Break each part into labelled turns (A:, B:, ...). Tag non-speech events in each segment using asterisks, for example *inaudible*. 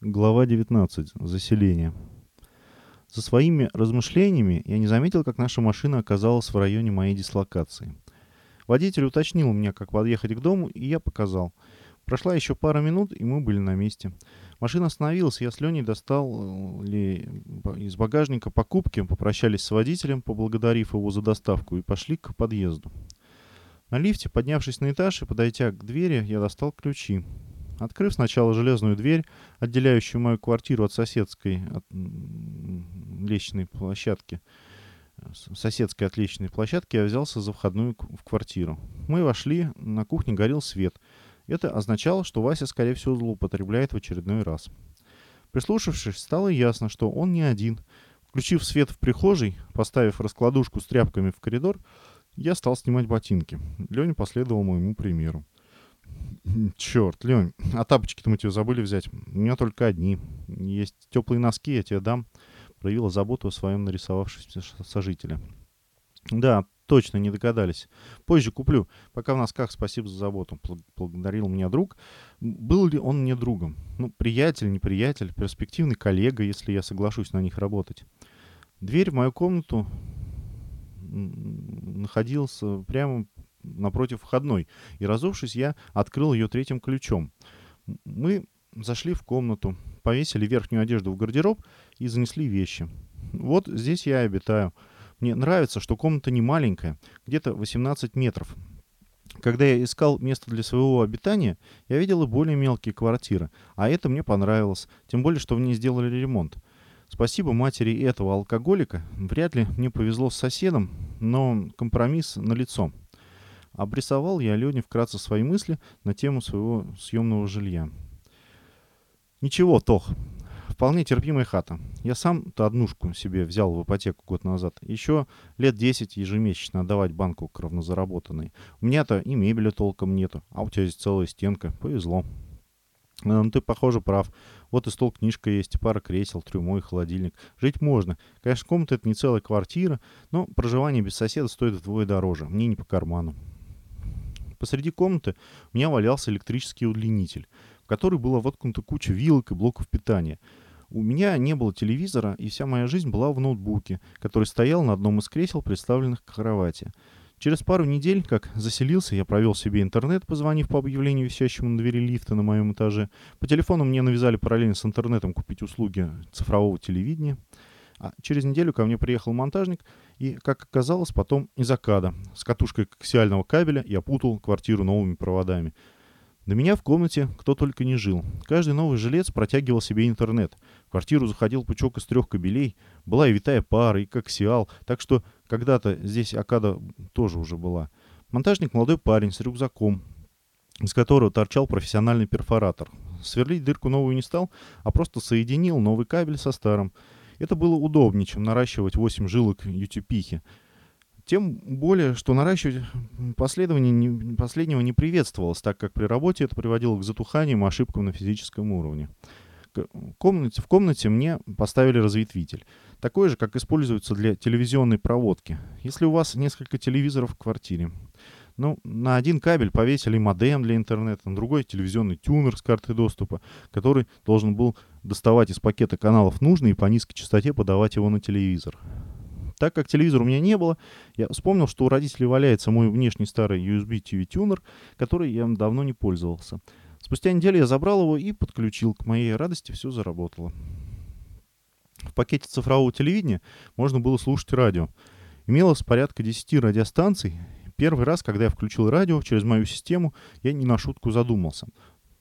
A: Глава 19. Заселение. За своими размышлениями я не заметил, как наша машина оказалась в районе моей дислокации. Водитель уточнил у меня, как подъехать к дому, и я показал. Прошла еще пара минут, и мы были на месте. Машина остановилась, я с Леней достал э, ли из багажника покупки, попрощались с водителем, поблагодарив его за доставку, и пошли к подъезду. На лифте, поднявшись на этаж и подойдя к двери, я достал ключи. Открыв сначала железную дверь, отделяющую мою квартиру от соседской от лестничной площадки, соседской от лестничной площадки, я взялся за входную в квартиру. Мы вошли, на кухне горел свет. Это означало, что Вася, скорее всего, злоупотребляет в очередной раз. Прислушавшись, стало ясно, что он не один. Включив свет в прихожей, поставив раскладушку с тряпками в коридор, я стал снимать ботинки. Леня последовал моему примеру. Черт, Лень, а тапочки-то мы тебе забыли взять. У меня только одни. Есть теплые носки, я тебе дам. Проявила заботу о своем нарисовавшемся сожителе. Да, точно не догадались. Позже куплю. Пока в носках спасибо за заботу. Благодарил меня друг. Был ли он мне другом? Ну, приятель, не приятель, перспективный коллега, если я соглашусь на них работать. Дверь в мою комнату находился прямо напротив входной, и разувшись, я открыл ее третьим ключом. Мы зашли в комнату, повесили верхнюю одежду в гардероб и занесли вещи. Вот здесь я и обитаю. Мне нравится, что комната не маленькая, где-то 18 метров. Когда я искал место для своего обитания, я видел и более мелкие квартиры, а это мне понравилось, тем более, что в ней сделали ремонт. Спасибо матери этого алкоголика, вряд ли мне повезло с соседом, но компромисс налицо. лицо. Обрисовал я Алене вкратце свои мысли на тему своего съемного жилья. Ничего, Тох, вполне терпимая хата. Я сам-то однушку себе взял в ипотеку год назад. Еще лет 10 ежемесячно отдавать банку к равнозаработанной. У меня-то и мебели толком нету, а у тебя здесь целая стенка. Повезло. Ну, ты, похоже, прав. Вот и стол, книжка есть, пара кресел, трюмо и холодильник. Жить можно. Конечно, комната — это не целая квартира, но проживание без соседа стоит вдвое дороже. Мне не по карману. Посреди комнаты у меня валялся электрический удлинитель, в который была воткнута куча вилок и блоков питания. У меня не было телевизора, и вся моя жизнь была в ноутбуке, который стоял на одном из кресел, представленных к кровати. Через пару недель, как заселился, я провел себе интернет, позвонив по объявлению, висящему на двери лифта на моем этаже. По телефону мне навязали параллельно с интернетом купить услуги цифрового телевидения. А через неделю ко мне приехал монтажник, и, как оказалось, потом из Акада. С катушкой коаксиального кабеля я путал квартиру новыми проводами. До меня в комнате кто только не жил. Каждый новый жилец протягивал себе интернет. В квартиру заходил пучок из трех кабелей. Была и витая пара, и коаксиал. Так что когда-то здесь Акада тоже уже была. Монтажник молодой парень с рюкзаком, из которого торчал профессиональный перфоратор. Сверлить дырку новую не стал, а просто соединил новый кабель со старым. Это было удобнее, чем наращивать 8 жилок ютюпихи. Тем более, что наращивать последование не, последнего не приветствовалось, так как при работе это приводило к затуханиям и ошибкам на физическом уровне. Комнате, в комнате мне поставили разветвитель. Такой же, как используется для телевизионной проводки. Если у вас несколько телевизоров в квартире, ну, на один кабель повесили модем для интернета, на другой телевизионный тюнер с картой доступа, который должен был доставать из пакета каналов нужный и по низкой частоте подавать его на телевизор. Так как телевизора у меня не было, я вспомнил, что у родителей валяется мой внешний старый USB TV тюнер, который я давно не пользовался. Спустя неделю я забрал его и подключил. К моей радости все заработало. В пакете цифрового телевидения можно было слушать радио. Имелось порядка 10 радиостанций, Первый раз, когда я включил радио через мою систему, я не на шутку задумался.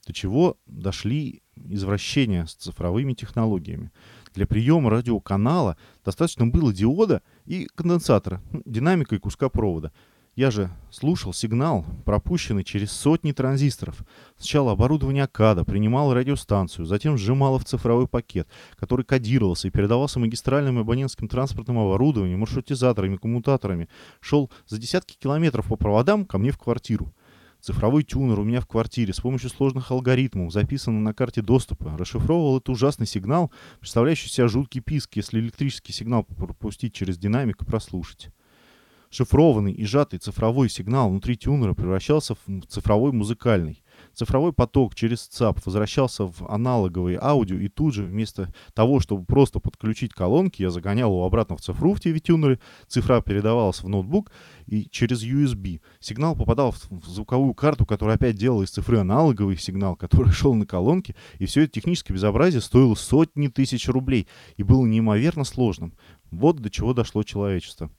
A: До чего дошли извращения с цифровыми технологиями. Для приема радиоканала достаточно было диода и конденсатора, ну, динамика и куска провода. Я же слушал сигнал, пропущенный через сотни транзисторов. Сначала оборудование АКАДа принимало радиостанцию, затем сжимало в цифровой пакет, который кодировался и передавался магистральным и абонентским транспортным оборудованием, маршрутизаторами, коммутаторами. Шел за десятки километров по проводам ко мне в квартиру. Цифровой тюнер у меня в квартире с помощью сложных алгоритмов, записанных на карте доступа, расшифровывал этот ужасный сигнал, представляющий себя жуткий писк, если электрический сигнал пропустить через динамик и прослушать. Шифрованный и сжатый цифровой сигнал внутри тюнера превращался в цифровой музыкальный. Цифровой поток через ЦАП возвращался в аналоговые аудио, и тут же вместо того, чтобы просто подключить колонки, я загонял его обратно в цифру в TV-тюнере, цифра передавалась в ноутбук, и через USB сигнал попадал в звуковую карту, которая опять делала из цифры аналоговый сигнал, который *laughs* шел на колонки, и все это техническое безобразие стоило сотни тысяч рублей и было неимоверно сложным. Вот до чего дошло человечество.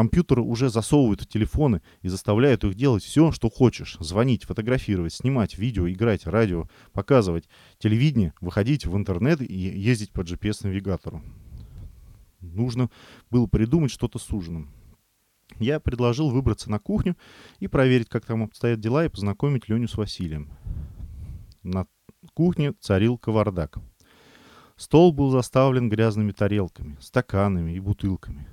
A: Компьютеры уже засовывают в телефоны и заставляют их делать все, что хочешь. Звонить, фотографировать, снимать видео, играть, радио, показывать телевидение, выходить в интернет и ездить по GPS-навигатору. Нужно было придумать что-то с ужином. Я предложил выбраться на кухню и проверить, как там обстоят дела, и познакомить Леню с Василием. На кухне царил кавардак. Стол был заставлен грязными тарелками, стаканами и бутылками.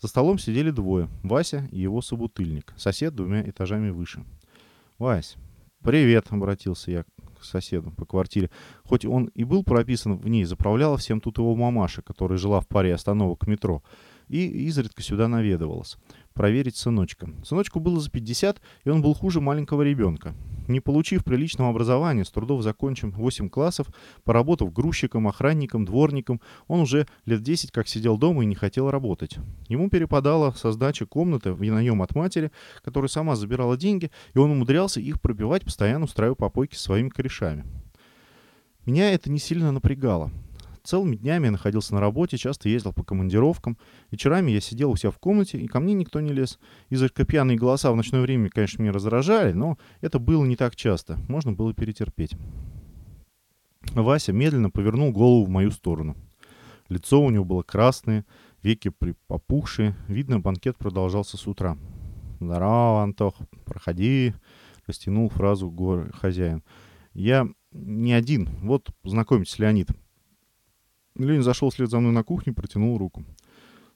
A: За столом сидели двое, Вася и его собутыльник, сосед двумя этажами выше. «Вась, привет», — обратился я к соседу по квартире. Хоть он и был прописан в ней, заправляла всем тут его мамаша, которая жила в паре остановок метро и изредка сюда наведывалась. Проверить сыночка. Сыночку было за 50, и он был хуже маленького ребенка. Не получив приличного образования, с трудов закончив 8 классов, поработав грузчиком, охранником, дворником, он уже лет 10 как сидел дома и не хотел работать. Ему перепадала со комнаты в наем от матери, которая сама забирала деньги, и он умудрялся их пробивать, постоянно устраивая попойки своими корешами. Меня это не сильно напрягало. Целыми днями я находился на работе, часто ездил по командировкам. Вечерами я сидел у себя в комнате, и ко мне никто не лез. Изредка пьяные голоса в ночное время, конечно, меня раздражали, но это было не так часто. Можно было перетерпеть. Вася медленно повернул голову в мою сторону. Лицо у него было красное, веки попухшие. Видно, банкет продолжался с утра. «Здорово, Антох, проходи», — растянул фразу хозяин. «Я не один. Вот, знакомьтесь, Леонид. Ленин зашел вслед за мной на кухню протянул руку.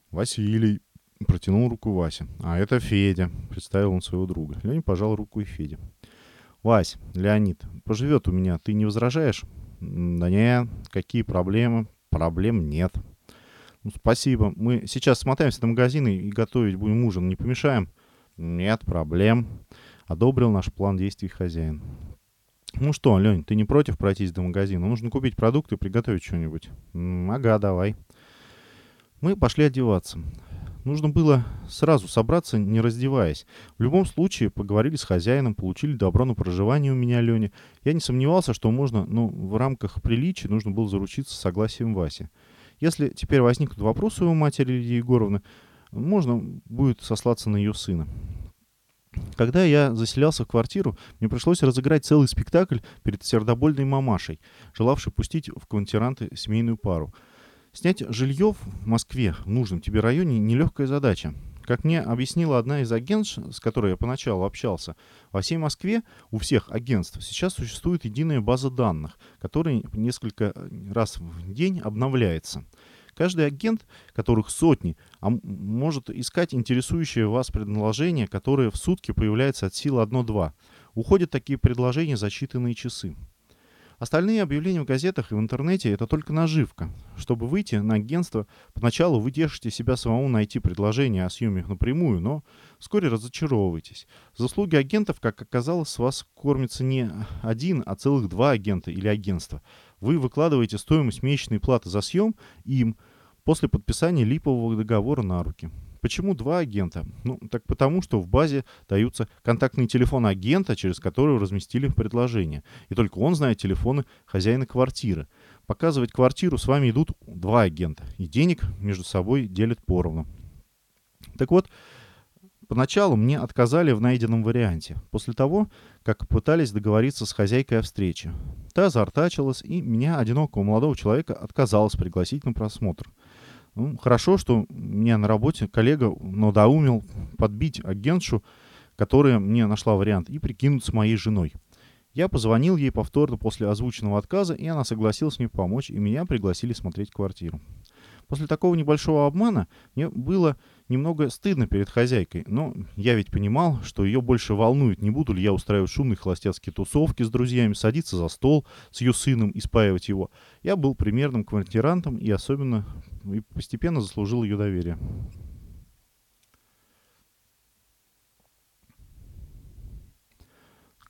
A: «Василий», — протянул руку Вася. «А это Федя», — представил он своего друга. Леонид пожал руку и Феде. «Вась, Леонид, поживет у меня, ты не возражаешь?» «Да не, какие проблемы?» «Проблем нет». «Ну, спасибо. Мы сейчас смотаемся на магазины и готовить будем ужин. Не помешаем?» «Нет проблем», — одобрил наш план действий хозяин. Ну что, Лень, ты не против пройтись до магазина? Нужно купить продукты и приготовить что-нибудь. Ага, давай. Мы пошли одеваться. Нужно было сразу собраться, не раздеваясь. В любом случае, поговорили с хозяином, получили добро на проживание у меня, Леня. Я не сомневался, что можно, ну, в рамках приличия нужно было заручиться согласием Васи. Если теперь возникнут вопросы у матери Лидии Егоровны, можно будет сослаться на ее сына. Когда я заселялся в квартиру, мне пришлось разыграть целый спектакль перед сердобольной мамашей, желавшей пустить в квартиранты семейную пару. Снять жилье в Москве, в нужном тебе районе, нелегкая задача. Как мне объяснила одна из агентств, с которой я поначалу общался, во всей Москве у всех агентств сейчас существует единая база данных, которая несколько раз в день обновляется. Каждый агент, которых сотни, а может искать интересующее вас предложение, которое в сутки появляется от силы 1-2. Уходят такие предложения за считанные часы. Остальные объявления в газетах и в интернете – это только наживка. Чтобы выйти на агентство, поначалу вы держите себя самому найти предложение о съеме напрямую, но вскоре разочаровываетесь. Заслуги агентов, как оказалось, с вас кормится не один, а целых два агента или агентства. Вы выкладываете стоимость месячной платы за съем им после подписания липового договора на руки. Почему два агента? Ну, так потому, что в базе даются контактные телефоны агента, через который разместили предложение. И только он знает телефоны хозяина квартиры. Показывать квартиру с вами идут два агента. И денег между собой делят поровну. Так вот, поначалу мне отказали в найденном варианте. После того, как пытались договориться с хозяйкой о встрече. Та заортачилась, и меня, одинокого молодого человека, отказалась пригласить на просмотр. Ну, хорошо, что меня на работе коллега надоумил подбить агентшу, которая мне нашла вариант, и прикинуться моей женой. Я позвонил ей повторно после озвученного отказа, и она согласилась мне помочь, и меня пригласили смотреть квартиру. После такого небольшого обмана мне было немного стыдно перед хозяйкой, но я ведь понимал, что ее больше волнует, не буду ли я устраивать шумные холостяцкие тусовки с друзьями, садиться за стол с ее сыном и спаивать его. Я был примерным квартирантом и особенно и постепенно заслужил ее доверие.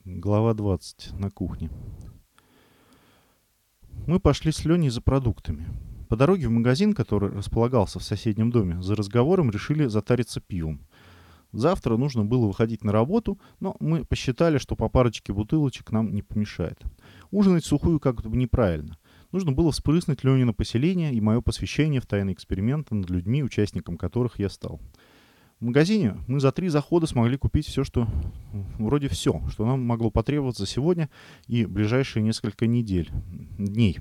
A: Глава 20. На кухне. Мы пошли с Леней за продуктами. По дороге в магазин, который располагался в соседнем доме, за разговором решили затариться пивом. Завтра нужно было выходить на работу, но мы посчитали, что по парочке бутылочек нам не помешает. Ужинать сухую как-то неправильно. Нужно было вспрыснуть Лене на поселение и мое посвящение в тайный эксперимент над людьми, участником которых я стал. В магазине мы за три захода смогли купить все, что... Вроде все, что нам могло потребоваться сегодня и ближайшие несколько недель, дней.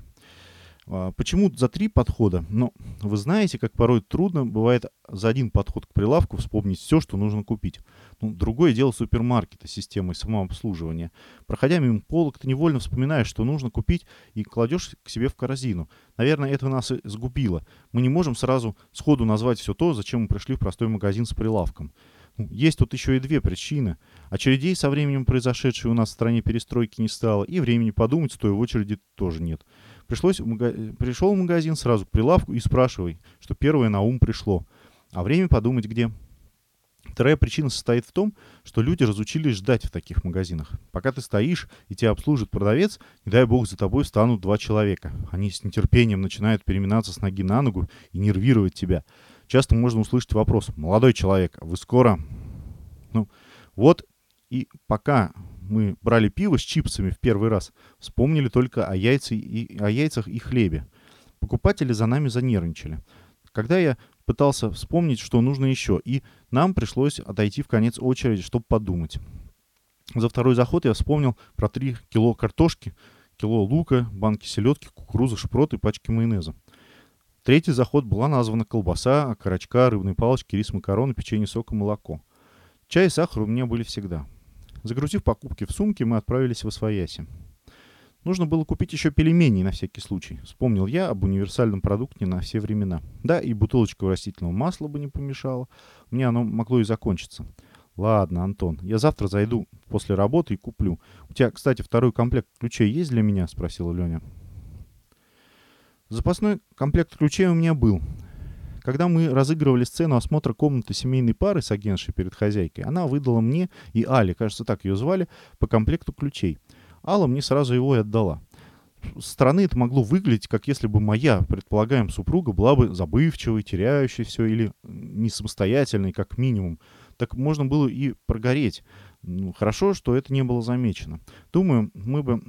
A: А, почему за три подхода? Ну, вы знаете, как порой трудно бывает за один подход к прилавку вспомнить все, что нужно купить. Ну, другое дело супермаркета с системой самообслуживания. Проходя мимо полок, ты невольно вспоминаешь, что нужно купить, и кладешь к себе в корзину. Наверное, это нас и сгубило. Мы не можем сразу сходу назвать все то, зачем мы пришли в простой магазин с прилавком. Ну, есть тут еще и две причины. Очередей со временем произошедшей у нас в стране перестройки не стало, и времени подумать, стоя в очереди, тоже нет. Пришлось в мага... Пришел в магазин сразу к прилавку и спрашивай, что первое на ум пришло. А время подумать где? Вторая причина состоит в том, что люди разучились ждать в таких магазинах. Пока ты стоишь и тебя обслужит продавец, и дай бог за тобой встанут два человека. Они с нетерпением начинают переминаться с ноги на ногу и нервировать тебя. Часто можно услышать вопрос «Молодой человек, вы скоро...» Ну, вот и пока мы брали пиво с чипсами в первый раз, вспомнили только о, яйце и, о яйцах и хлебе. Покупатели за нами занервничали. Когда я пытался вспомнить, что нужно еще, и нам пришлось отойти в конец очереди, чтобы подумать. За второй заход я вспомнил про 3 кило картошки, кило лука, банки селедки, кукурузы, шпрот и пачки майонеза. Третий заход была названа колбаса, окорочка, рыбные палочки, рис, макароны, печенье, сок и молоко. Чай и сахар у меня были всегда. Загрузив покупки в сумки, мы отправились в Освояси. Нужно было купить еще пельмени на всякий случай. Вспомнил я об универсальном продукте на все времена. Да, и бутылочка растительного масла бы не помешала. Мне оно могло и закончиться. Ладно, Антон, я завтра зайду после работы и куплю. У тебя, кстати, второй комплект ключей есть для меня? Спросила Леня. Запасной комплект ключей у меня был. Когда мы разыгрывали сцену осмотра комнаты семейной пары с агентшей перед хозяйкой, она выдала мне и Але, кажется, так ее звали, по комплекту ключей. Алла мне сразу его и отдала. Со стороны это могло выглядеть, как если бы моя, предполагаем, супруга была бы забывчивой, теряющей все или не самостоятельной, как минимум. Так можно было и прогореть. Ну, хорошо, что это не было замечено. Думаю, мы бы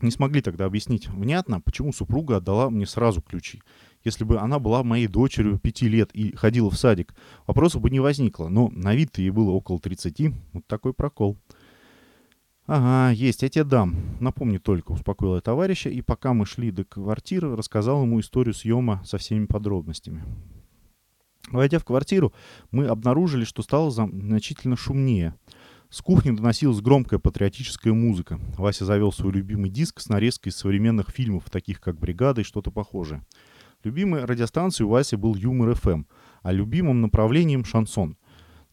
A: не смогли тогда объяснить внятно, почему супруга отдала мне сразу ключи если бы она была моей дочерью пяти лет и ходила в садик, вопросов бы не возникло. Но на вид-то ей было около 30. Вот такой прокол. «Ага, есть, я тебе дам. Напомни только», — успокоил я товарища, и пока мы шли до квартиры, рассказал ему историю съема со всеми подробностями. Войдя в квартиру, мы обнаружили, что стало значительно шумнее. С кухни доносилась громкая патриотическая музыка. Вася завел свой любимый диск с нарезкой из современных фильмов, таких как «Бригада» и что-то похожее. Любимой радиостанцией у Васи был Юмор ФМ, а любимым направлением шансон.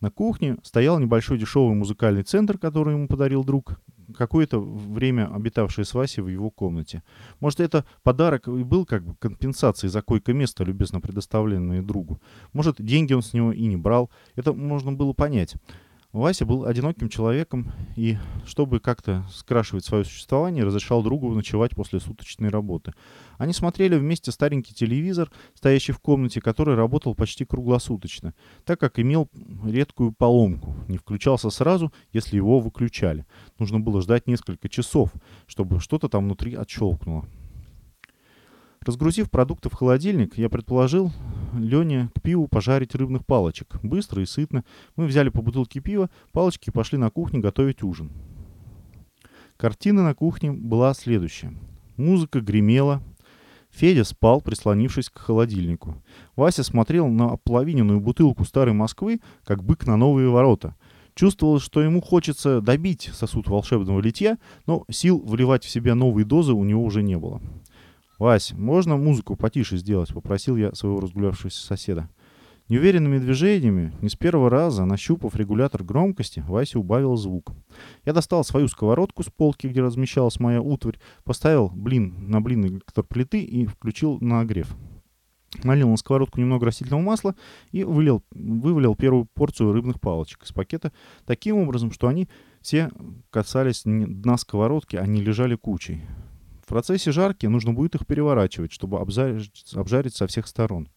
A: На кухне стоял небольшой дешевый музыкальный центр, который ему подарил друг, какое-то время обитавший с Васей в его комнате. Может, это подарок и был как бы компенсацией за койко-место, любезно предоставленное другу. Может, деньги он с него и не брал. Это можно было понять. Вася был одиноким человеком и, чтобы как-то скрашивать свое существование, разрешал другу ночевать после суточной работы. Они смотрели вместе старенький телевизор, стоящий в комнате, который работал почти круглосуточно, так как имел редкую поломку, не включался сразу, если его выключали. Нужно было ждать несколько часов, чтобы что-то там внутри отщелкнуло. Разгрузив продукты в холодильник, я предположил Лене к пиву пожарить рыбных палочек. Быстро и сытно. Мы взяли по бутылке пива, палочки и пошли на кухню готовить ужин. Картина на кухне была следующая. Музыка гремела. Федя спал, прислонившись к холодильнику. Вася смотрел на ополовиненную бутылку старой Москвы, как бык на новые ворота. Чувствовалось, что ему хочется добить сосуд волшебного литья, но сил вливать в себя новые дозы у него уже не было. «Вась, можно музыку потише сделать?» — попросил я своего разгулявшегося соседа. Неуверенными движениями, не с первого раза, нащупав регулятор громкости, Вася убавил звук. Я достал свою сковородку с полки, где размещалась моя утварь, поставил блин на блин электр плиты и включил нагрев. Налил на сковородку немного растительного масла и вылил, вывалил первую порцию рыбных палочек из пакета таким образом, что они Все касались дна сковородки, они лежали кучей. В процессе жарки нужно будет их переворачивать, чтобы обжарить, обжарить со всех сторон.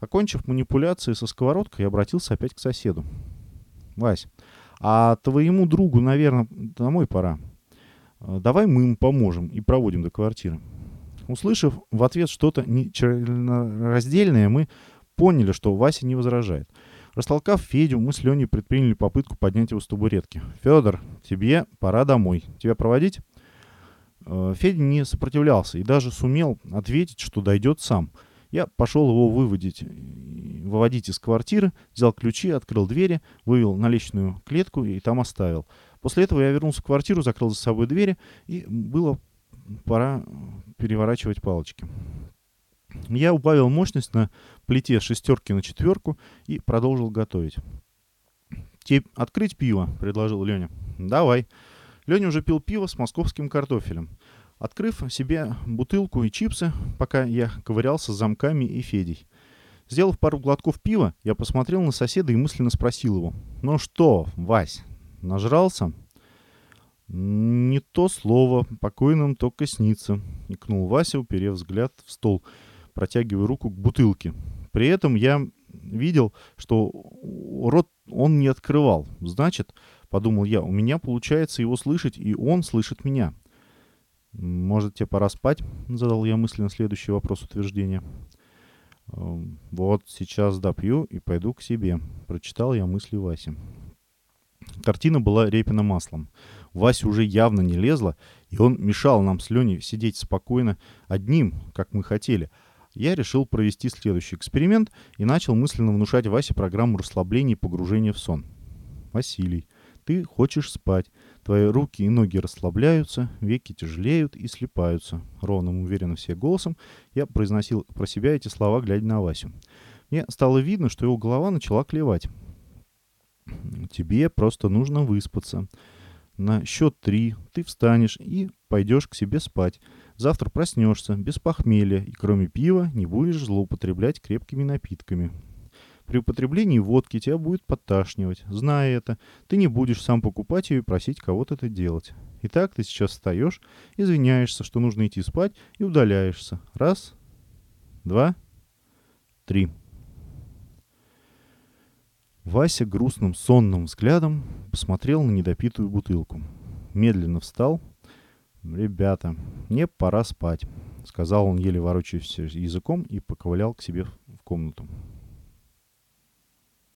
A: Окончив манипуляции со сковородкой, я обратился опять к соседу. «Вась, а твоему другу, наверное, домой пора. Давай мы им поможем и проводим до квартиры». Услышав в ответ что-то раздельное, мы поняли, что Вася не возражает. Растолкав Федю, мы с Леней предприняли попытку поднять его с табуретки. «Федор, тебе пора домой. Тебя проводить?» Э, Федя не сопротивлялся и даже сумел ответить, что дойдет сам. Я пошел его выводить, выводить из квартиры, взял ключи, открыл двери, вывел на личную клетку и там оставил. После этого я вернулся в квартиру, закрыл за собой двери, и было пора переворачивать палочки. Я убавил мощность на плите шестерки на четверку и продолжил готовить. «Тебе открыть пиво?» — предложил Леня. «Давай». Леня уже пил пиво с московским картофелем. Открыв себе бутылку и чипсы, пока я ковырялся с замками и Федей. Сделав пару глотков пива, я посмотрел на соседа и мысленно спросил его. «Ну что, Вась, нажрался?» «Не то слово, покойным только снится», — икнул Вася, уперев взгляд в стол, протягивая руку к бутылке. При этом я видел, что рот он не открывал. Значит, Подумал я, у меня получается его слышать, и он слышит меня. «Может, тебе пора спать?» — задал я мысленно следующий вопрос утверждения. «Эм, «Вот сейчас допью и пойду к себе», — прочитал я мысли Васи. Картина была репина маслом. Вася уже явно не лезла, и он мешал нам с Леней сидеть спокойно одним, как мы хотели. Я решил провести следующий эксперимент и начал мысленно внушать Васе программу расслабления и погружения в сон. «Василий, ты хочешь спать. Твои руки и ноги расслабляются, веки тяжелеют и слипаются. Ровным, уверенным все голосом я произносил про себя эти слова, глядя на Васю. Мне стало видно, что его голова начала клевать. Тебе просто нужно выспаться. На счет три ты встанешь и пойдешь к себе спать. Завтра проснешься без похмелья и кроме пива не будешь злоупотреблять крепкими напитками. При употреблении водки тебя будет подташнивать. Зная это, ты не будешь сам покупать ее и просить кого-то это делать. Итак, ты сейчас встаешь, извиняешься, что нужно идти спать, и удаляешься. Раз, два, три. Вася грустным сонным взглядом посмотрел на недопитую бутылку. Медленно встал. «Ребята, мне пора спать», — сказал он, еле ворочаясь языком, и поковылял к себе в комнату.